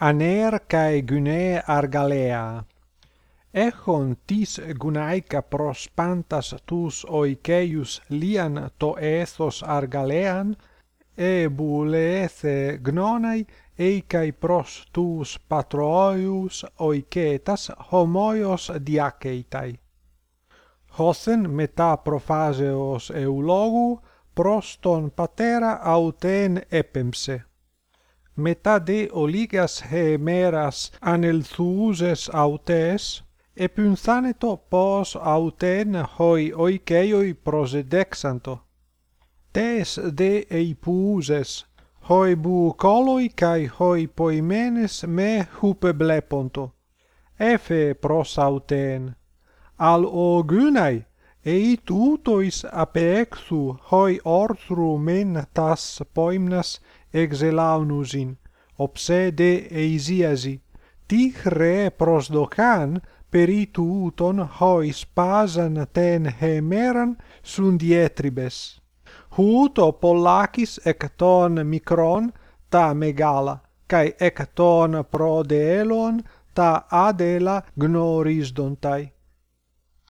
aner kai gyne argalea echon tis gunaica prospantas tus oikeius lian to ethos argalean e buleethe gnonai eikai pros tus patroius oiketas homoios diakeitai. Hothen meta profaseos eulogu proston patera auten epemse μετά δε ολίγας χεμέρας ανελθούσες αυτές, επινθάνετο πως αυτέν χοι οικαίοι προσεδέξαντο. Τες δε ευπούσες, χοι μπουκόλοι καί χοι ποημένες με χούπε βλέποντο. Έφε προς αυτέν, αλ ογύναι, ei tutois apexu hoi orthru men tas poimnas exelaunusin obsede eisiasi. Ti re prosdocan perituuton hoi spasan ten hemeran sundietribes huto pollakis ecton micron ta megala kai ecton prodelon ta adela gnoris dontai.